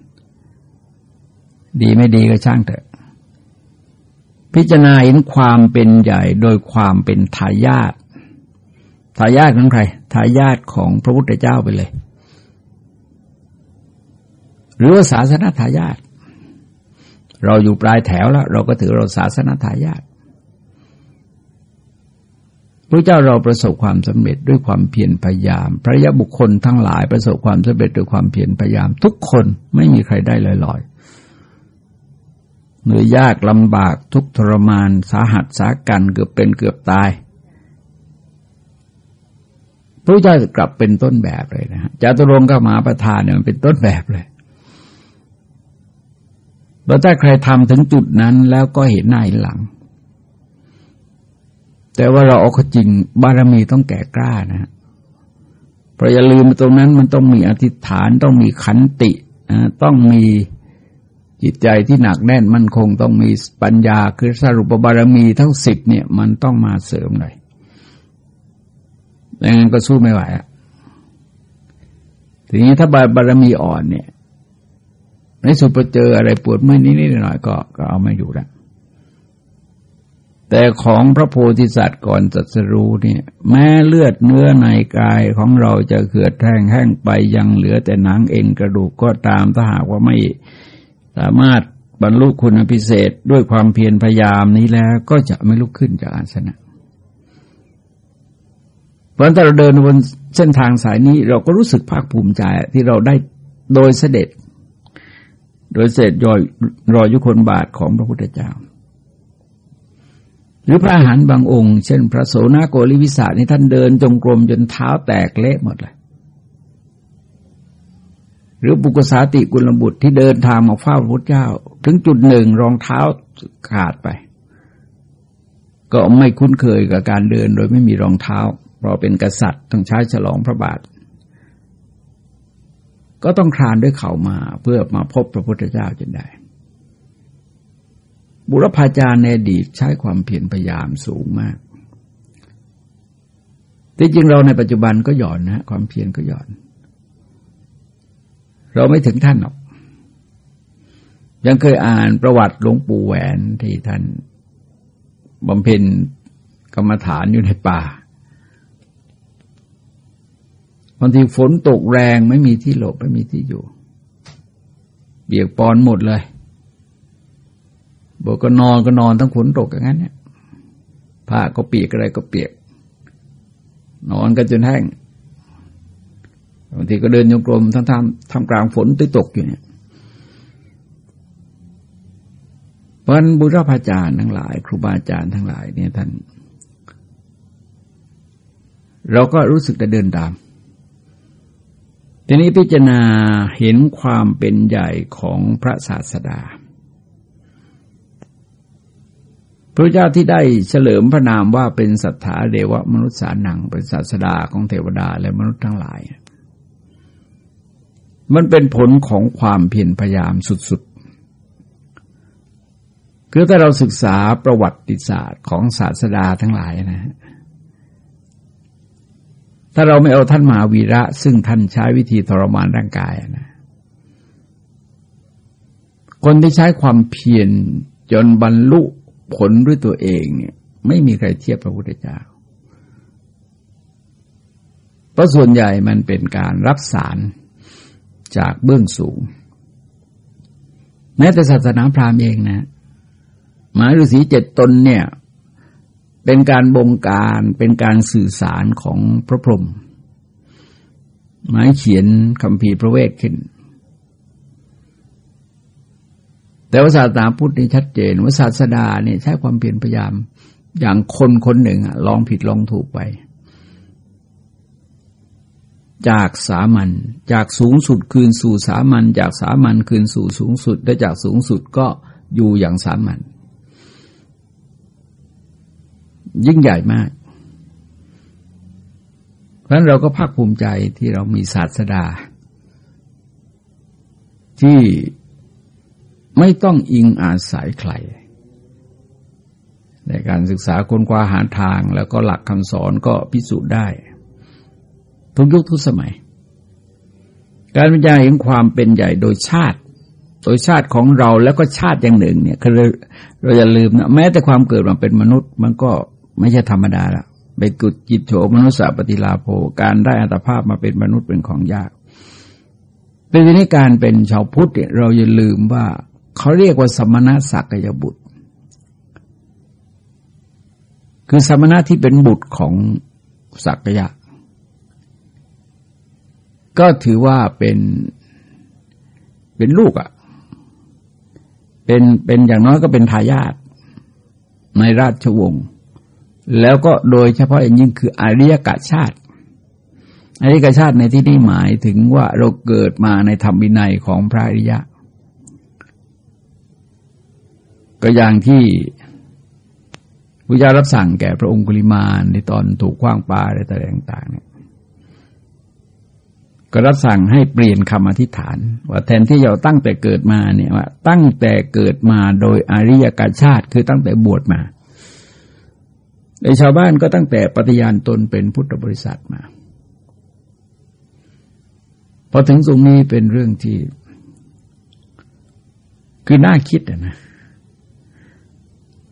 ดีไม่ดีก็ช่างเถอะ พิจารณาเห็นความเป็นใหญ่โดยความเป็นทายาททายาทของใครทายาทของพระพุทธเจ้าไปเลย หรือว่าศาสนาทายาทเราอยู่ปลายแถวแล้ว เราก็ถือเราศาสนาทายาทพระเจ้าเราประสบความสำเร็จด้วยความเพียรพยายาม พระยะบุคคลทั้งหลายประสบความสำเร็จด้วยความเพียรพยายาม ทุกคนไม่มีใครได้ลอย เหนื่อยยากลำบากทุกทรมานสาหัสสากันเกือบเป็นเกือบตาย พระเจ้ากลับเป็นต้นแบบเลยนะฮะจตุรงก็มาประทานเนี่ยมันเป็นต้นแบบเลยแล้วถ้าใครทำถึงจุดนั้นแล้วก็เห็นหน้าเห็นหลัง แต่ว่าเราเอาจริงบารมีต้องแก่กล้านะเพราะอย่าลืมตรงนั้นมันต้องมีอธิษฐานต้องมีขันติ ต้องมี จิตใจที่หนักแน่นมั่นคงต้องมีปัญญาคือสรุปบารมีทั้งสิบเนี่ย มันต้องมาเสริมหน่อยดังนั้นก็สู้ไม่ไหวอะทีนี้ถ้าบารมีอ่อนเนี่ย ในสุดไปเจออะไรปวดเมื่อยนิดๆหน่อยก็ก็เอาไม่อยู่แล้วแต่ของพระโพธิสัตว์ก่อนจัสรู้เนี่ย แม้เลือดเนื้อในกายของเราจะเขือดแห้งแห้งไปยังเหลือแต่หนังเอ็นกระดูกก็ตามถ้าหากว่าไม่ สามารถบรรลุคุณพิเศษด้วยความเพียรพยายามนี้แล้วก็จะไม่ลุกขึ้นจากอาสนะเพราะถ้าเราเดินบนเส้นทางสายนี้เราก็รู้สึกภาคภูมิใจที่เราได้โดยเสด็จ โดยเศษยอยรอยยุคนบาทของพระพุทธเจ้า หรือพระอาหารบางองค์ เช่น พระโสนโกริวิสานี่ท่านเดินจงกรมจนเท้าแตกเละหมดเลย หรือปุกสาติกุลบุตรที่เดินทางมาเฝ้าพระพุทธเจ้า ถึงจุดหนึ่งรองเท้าขาดไป ก็ไม่คุ้นเคยกับการเดินโดยไม่มีรองเท้าเพราะเป็นกษัตริย์ต้องใช้ฉลองพระบาท ก็ต้องคลานด้วยเข่ามาเพื่อมาพบพระพุทธเจ้าจนได้ บุรพาจารย์ในอดีตใช้ความเพียรพยายามสูงมากแต่จริงเราในปัจจุบันก็หย่อนนะความเพียรก็หย่อน เราไม่ถึงท่านหรอก ยังเคยอ่านประวัติหลวงปู่แหวนที่ท่านบำเพ็ญกรรมฐานอยู่ในป่าบางทีฝนตกแรงไม่มีที่หลบไม่มีที่อยู่ เบียกปอนหมดเลยบอกก็นอนก็นอนทั้งฝนตกอย่างนั้นเนี่ยผ้าก็เปียกอะไรก็เปียก นอนกันจนแห้ง บางทีก็เดินโยกลมทั้งทำทำกลางฝนตตกอยู่เนี่ยเพราะบุรพาจารย์ทั้งหลาย ครูบาอาจารย์ทั้งหลายเนี่ยท่าน เราก็รู้สึกจะเดินตามทีนี้พิจารณาเห็นความเป็นใหญ่ของพระศาสดา พระเจ้าที่ได้เฉลิมพระนามว่าเป็นสัทธาเดวมนุษย์สานังเป็นศาสดาของเทวดาและมนุษย์ทั้งหลาย มันเป็นผลของความเพียรพยายามสุดๆ คือถ้าเราศึกษาประวัติศาสตร์ของศาสดาทั้งหลายนะถ้าเราไม่เอาท่านมหาวีระ ซึ่งท่านใช้วิธีทรมานร่างกายนะ คนที่ใช้ความเพียรจนบรรลุผลด้วยตัวเองเนี่ย ไม่มีใครเทียบพระพุทธเจ้า เพราะส่วนใหญ่มันเป็นการรับสาร จากเบื้องสูง แม้แต่ศาสนาพราหมณ์เองนะหมายฤาษีเจ็ดตนเนี่ย เป็นการบงการเป็นการสื่อสารของพระพรหมหมายเขียนคำพีพระเวทขึ้น แต่ว่าศาสนาพุทธนี่ชัดเจน ว่าศาสดาเนี่ยใช้ความเพียรพยายาม อย่างคนคนหนึ่งลองผิดลองถูกไป จากสามัญจากสูงสุดคืนสู่สามัญจากสามัญคืนสู่สูงสุด และจากสูงสุดก็อยู่อย่างสามัญยิ่งใหญ่มาก เพราะนั้นเราก็ภาคภูมิใจที่เรามีศาสดา ที่ไม่ต้องอิงอาศัยใครในการศึกษาคนกว่าหาทางแล้วก็หลักคำสอนก็พิสูจน์ได้ ทุกยุคทุกสมัย การบรรยายเห็นความเป็นใหญ่โดยชาติ โดยชาติของเราแล้วก็ชาติอย่างหนึ่ง เนี่ยคือเราอย่าลืมนะแม้แต่ความเกิดมาเป็นมนุษย์ มันก็ไม่ใช่ธรรมดาละไปกุดจิตโฉมนุษย์ปฏิลาโภการได้อัตภาพมาเป็นมนุษย์เป็นของยากเป็นทีนี้การเป็นชาวพุทธเนี่ยเราอย่าลืมว่าเขาเรียกว่าสมณะสักยบุตร คือสมณะที่เป็นบุตรของสักยะ ก็ถือว่าเป็นเป็นลูกอะ่ะ เป็นเป็นอย่างน้อยก็เป็นทายาทในราชวงศ์แล้วก็โดยเฉพาะอย่างยิ่งคืออริยกชาติอริยกชาติในที่นี้หมายถึงว่าเราเกิดมาในธรรมวินัยของพระอริยะ ก็อย่างที่พระเจ้ารับสั่งแก่พระองคุลิมานในตอนถูกคว้างปลาอะไรต่างๆเนี่ย ก็รับสั่งให้เปลี่ยนคำอธิษฐาน ว่าแทนที่เราตั้งแต่เกิดมาเนี่ยว่า ตั้งแต่เกิดมาโดยอริยกชาติคือตั้งแต่บวชมาในชาวบ้านก็ตั้งแต่ปฏิญาณตนเป็นพุทธบริษัทมาพอถึงตรงนี้เป็นเรื่องที่ คือน่าคิดนะ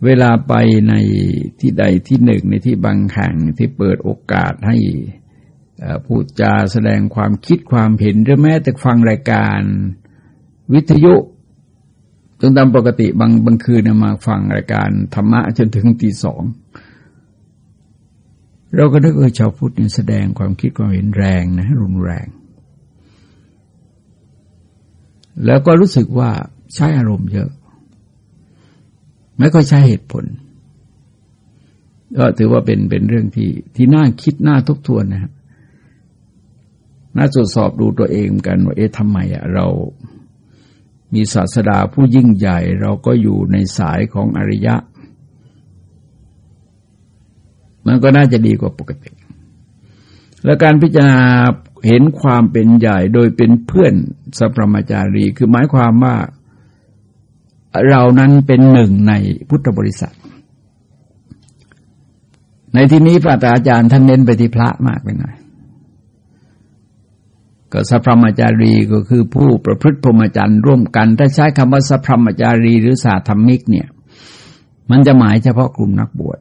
เวลาไปในที่ใดที่หนึ่งในที่บางแห่งที่เปิดโอกาสให้ พูดจาแสดงความคิดความเห็นหรือแม้แต่ฟังรายการวิทยุจนตามปกติบางบางคืนมาฟังรายการธรรมะจนถึงตีสองเราก็นึกเออชาวพุทธนี่แสดงความคิดความเห็นแรงนะรุนแรง แล้วก็รู้สึกว่าใช้อารมณ์เยอะ ไม่ค่อยใช้เหตุผล ก็ถือว่าเป็นเป็นเรื่องที่ที่น่าคิดน่าทบทวนนะครับ น่าตรวจสอบดูตัวเองกันว่าเอ๊ะทำไมอะเรามีศาสดาผู้ยิ่งใหญ่เราก็อยู่ในสายของอริยะ มันก็น่าจะดีกว่าปกติ และการพิจารณาเห็นความเป็นใหญ่โดยเป็นเพื่อนสัพพมจารี คือหมายความว่าเรานั้นเป็นหนึ่งในพุทธบริษัท ในที่นี้พระอาจารย์ท่านเน้นไปที่พระมากไปหน่อย ก็สัพพมจารีก็คือผู้ประพฤติพรหมจรรย์ร่วมกัน ถ้าใช้คำว่าสัพพมจารีหรือสาธรรมิกเนี่ย มันจะหมายเฉพาะกลุ่มนักบวช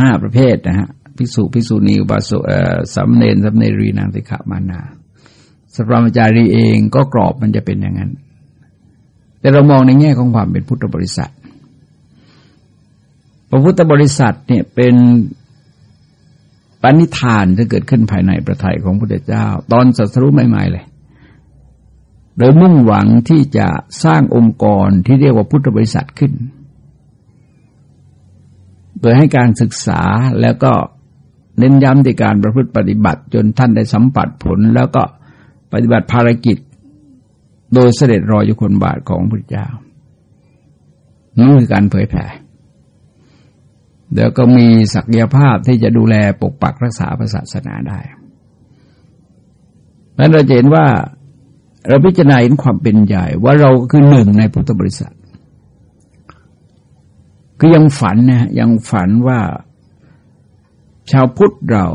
ห้าประเภทนะฮะภิกษุภิกษุณีอุบาสกสัมเนรสัมเนรีนางสิกขามานาสัพรมจารีเองก็กรอบมันจะเป็นอย่างนั้น แต่เรามองในแง่ของความเป็นพุทธบริษัทพระพุทธบริษัทเนี่ยเป็น ปณิธานที่เกิดขึ้นภายในประทัยของพระพุทธเจ้า ตอนสัสรุใหม่ๆเลยโดยมุ่งหวังที่จะสร้างองค์กรที่เรียกว่าพุทธบริษัทขึ้นโดยให้การศึกษาแล้วก็เน้นย้ำในการประพฤติปฏิบัติจนท่านได้สัมผัสผล แล้วก็ปฏิบัติภารกิจ โดยเสด็จรอยอยู่คนบาทของพระเจ้านั่นคือการเผยแผ่ เดี๋ยวก็มีศักยภาพที่จะดูแลปกปักรักษาศาสนาได้เพราะเราเห็นว่าเราพิจารณาเห็นความเป็นใหญ่ว่าเราคือหนึ่งในพุทธบริษัท คือยังฝันนะยังฝันว่าชาวพุทธเรา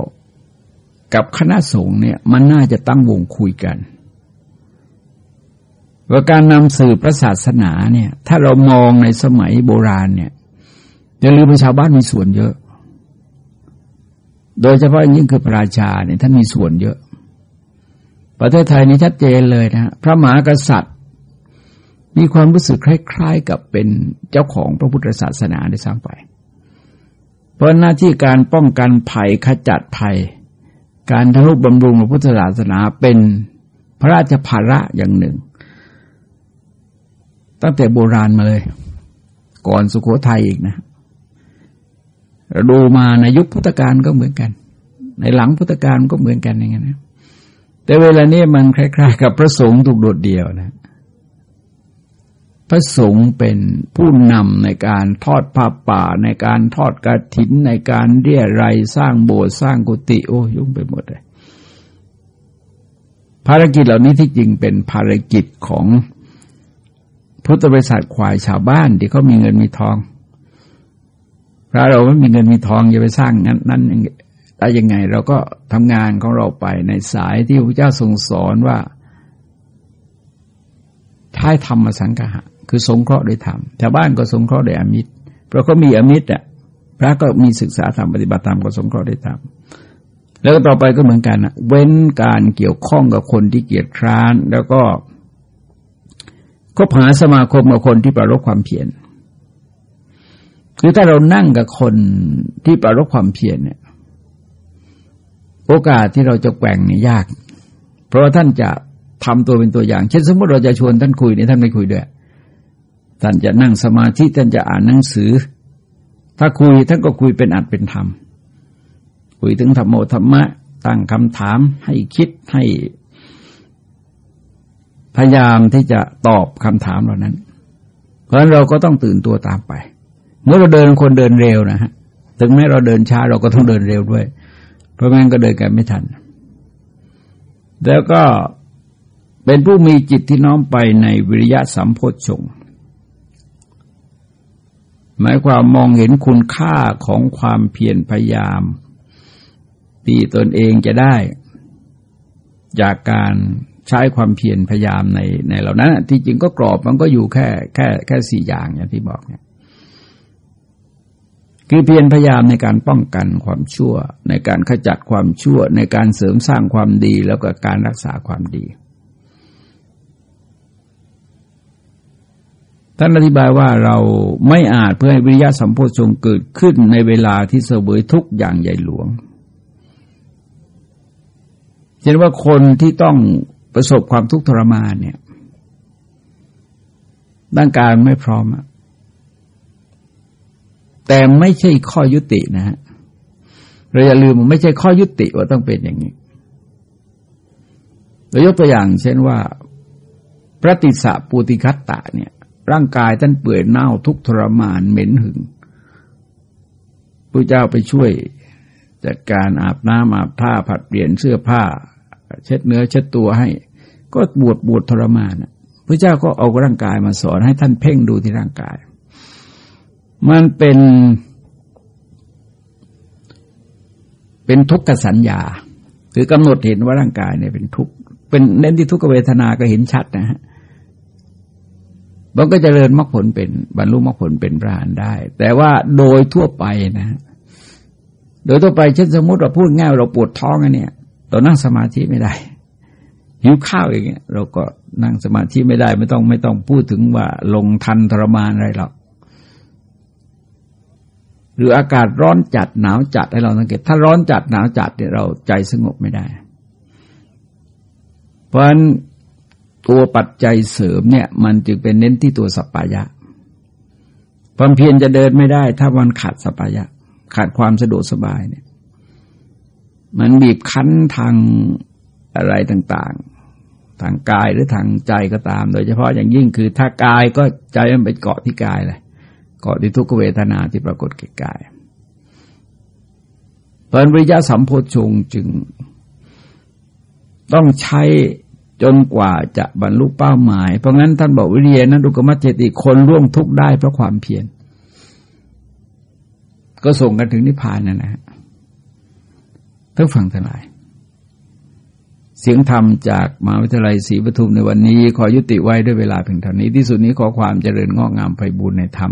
กับคณะสงฆ์เนี่ยมันน่าจะตั้งวงคุยกัน ว่าการนำสื่อพระศาสนาเนี่ยถ้าเรามองในสมัยโบราณเนี่ย จะลืมชาวบ้านมีส่วนเยอะ โดยเฉพาะยิ่งคือพระราชาเนี่ยท่านมีส่วนเยอะ ประเทศไทยนี่ชัดเจนเลยนะพระมหากษัตริย์ มีความรู้สึกคล้ายๆ กับเป็นเจ้าของพระพุทธศาสนาได้ซ้ำไป เพราะหน้าที่การป้องกันภัยขจัดภัย การทนุบำรุงพระพุทธศาสนาเป็นพระราชภาระอย่างหนึ่ง ตั้งแต่โบราณมาเลย ก่อนสุโขทัยอีกนะ เราดูมาในยุคพุทธกาลก็เหมือนกัน ในหลังพุทธกาลก็เหมือนกันอย่างนี้นะแต่เวลานี้มันคล้าย ๆ กับพระสงฆ์ถูกโดดเดี่ยวนะ พระสงฆ์เป็นผู้นำในการทอดผ้าป่า ในการทอดกระถิน ในการเรียรายสร้างโบสถ์สร้างกุฏิโอ้ยุ่งไปหมดเลยภารกิจเหล่านี้ที่จริงเป็นภารกิจของพุทธบริษัทควายชาวบ้านที่เขามีเงินมีทอง พระเราไม่มีเงินมีทองจะไปสร้างนั้นนั้นได้ยังไง เราก็ทำงานของเราไปในสายที่พระเจ้าทรงสอนว่าท้ายธรรมสังฆะคือสงเคราะห์โดยธรรมชาวบ้านก็สงเคราะห์โดยอมิตรเพราะเขามีอมิตรอะพระก็มีศึกษาธรรมปฏิบัติธรรมก็สงเคราะห์โดยธรรมแล้วต่อไปก็เหมือนกันนะเว้นการเกี่ยวข้องกับคนที่เกียจคร้าน แล้วก็ก็หาสมาคมกับคนที่ประรบความเพียร คือถ้าเรานั่งกับคนที่ประรบความเพียรเนี่ย โอกาสที่เราจะแกว่งเนี่ยยาก เพราะว่าท่านจะทำตัวเป็นตัวอย่าง เช่นสมมติเราจะชวนท่านคุยเนี่ยท่านไม่คุยด้วย ท่านจะนั่งสมาธิท่านจะอ่านหนังสือ ถ้าคุยท่านก็คุยเป็นอัดเป็นธรรม คุยถึงธรรมโอธรรมะ ตั้งคำถาม ให้คิดให้ พยายามที่จะตอบคำถามเหล่านั้น เพราะฉะนั้นเราก็ต้องตื่นตัวตามไป เมื่อเราเดินคนเดินเร็วนะฮะถึงแม้เราเดินช้าเราก็ต้องเดินเร็วด้วย เพราะงั้นก็เดินกันไม่ทัน แล้วก็เป็นผู้มีจิตที่น้อมไปในวิริยะสัมโพชฌงหมายความมองเห็นคุณค่าของความเพียรพยายาม ที่ตนเองจะได้ จากการใช้ความเพียรพยายามในในเหล่านั้นที่จริงก็กรอบมันก็อยู่แค่แค่แค่สี่อย่างอย่างที่บอกเนี่ย คือเพียรพยายามในการป้องกันความชั่ว ในการขจัดความชั่ว ในการเสริมสร้างความดีแล้วก็การรักษาความดี ท่านอธิบายว่าเราไม่อาจเพื่อให้วิริยะสัมโพชฌงเกิดขึ้นในเวลาที่เสวยทุกอย่างใหญ่หลวงเช่นว่าคนที่ต้องประสบความทุกข์ทรมานเนี่ยร่างกายไม่พร้อมอะ แต่ไม่ใช่ข้อยุตินะฮะเราอย่าลืมมันไม่ใช่ข้อยุติว่าต้องเป็นอย่างนี้เรายกตัวอย่าง เช่นว่า พระติสะปูติคัตตะเนี่ย ร่างกายท่านเปื่อยเน่าทุกทรมานเหม็นหึงพระเจ้าไปช่วยจัดการอาบน้ำอาบผ้าผัดเปลี่ยนเสื้อผ้า เช็ดเนื้อเช็ดตัวให้ ก็บวดบวดทรมานพระเจ้าก็เอาร่างกายมาสอนให้ท่านเพ่งดูที่ร่างกาย มันเป็น เป็นทุกขสัญญา คือกำหนดเห็นว่าร่างกายเนี่ยเป็นทุกเป็นเน้นที่ทุกขเวทนาก็เห็นชัดนะฮะมันก็จเจริญมรรคผลเป็นบรรลุมรรคผลเป็นพระานได้ แต่ว่าโดยทั่วไปนะ โดยทั่วไปเช่นสมมติเราพูดง่ายเราปวดท้องอันเนี้ยเรานั่งสมาธิไม่ได้หิวข้าวอย่างเงี้ย เราก็นั่งสมาธิไม่ได้ ไม่ต้องไม่ต้องพูดถึงว่าลงทันทรมานอะไรหรอก หรืออากาศร้อนจัดหนาวจัดให้เราสังเกต ถ้าร้อนจัดหนาวจัดเนี่ยเราใจสงบไม่ได้ เพราะฉะนั้นตัวปัจจัยเสริมเนี่ย มันจึงเป็นเน้นที่ตัวสัปปายะความเพียรจะเดินไม่ได้ ถ้ามันขาดสัปปายะ ขาดความสะดวกสบายเนี่ย มันบีบคั้นทางอะไรต่างๆ ทางกายหรือทางใจก็ตาม โดยเฉพาะอย่างยิ่งคือถ้ากายก็ใจมันไปเกาะที่กายเลย เกาะที่ทุกขเวทนาที่ปรากฏแก่กายตอนวิริยะสัมโพชงจึง ต้องใช้จนกว่าจะบรรลุเป้าหมาย เพราะงั้นท่านบอกวิริยนั้นดุกมัจเจติคนร่วงทุกได้เพราะความเพียรก็ส่งกันถึงนิพพานนั่นนะฮะทั้งฝั่งทั้งหลาย เสียงธรรมจากมหาวิทยาลัยศรีปทุมในวันนี้ ขอยุติไว้ด้วยเวลาเพียงเท่านี้ที่สุดนี้ขอความเจริญงอกงามไปบูรณนธรรม